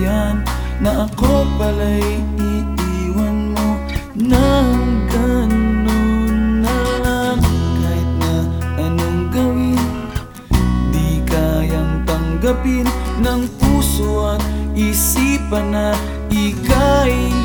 namatayan Na ako pala'y iiwan mo Nang ganun na lang. Kahit na anong gawin Di kayang tanggapin Ng puso at isipan na ika'y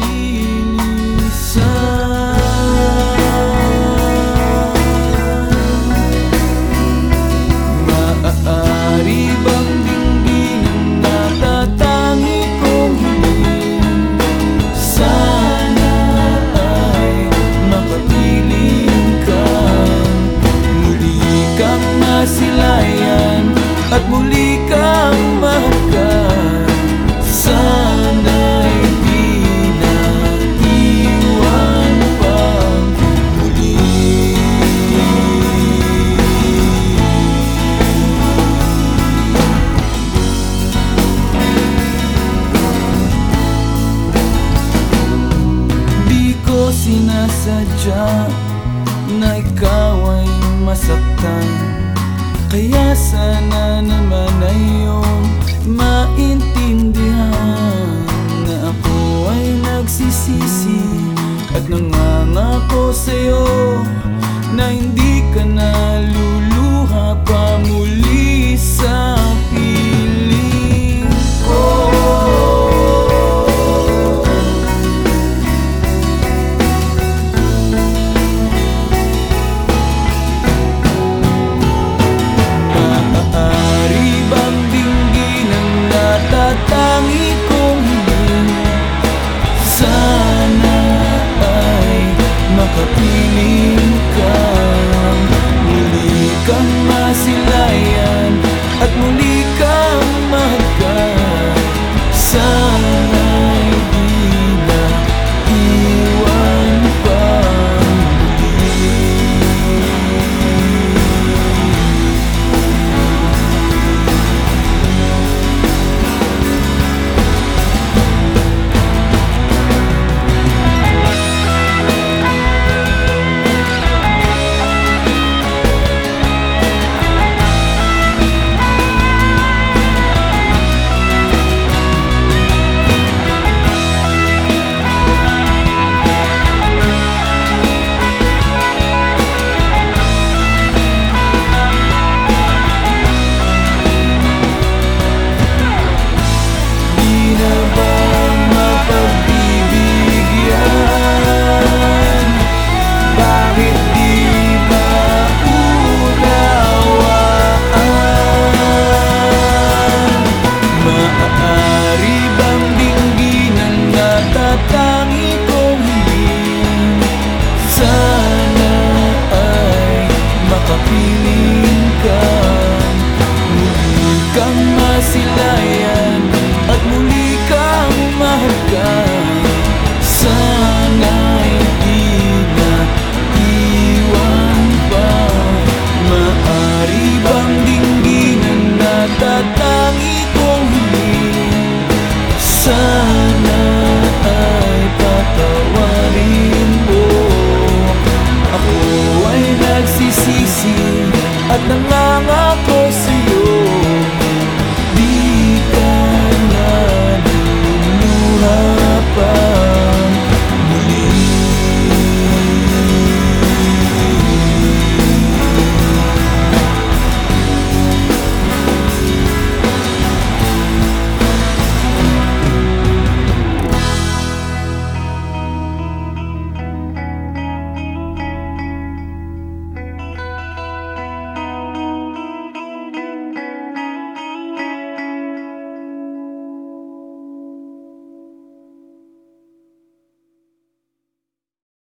sadya Na ikaw ay masaktan. Kaya sana naman ay iyong maintindihan. marrocar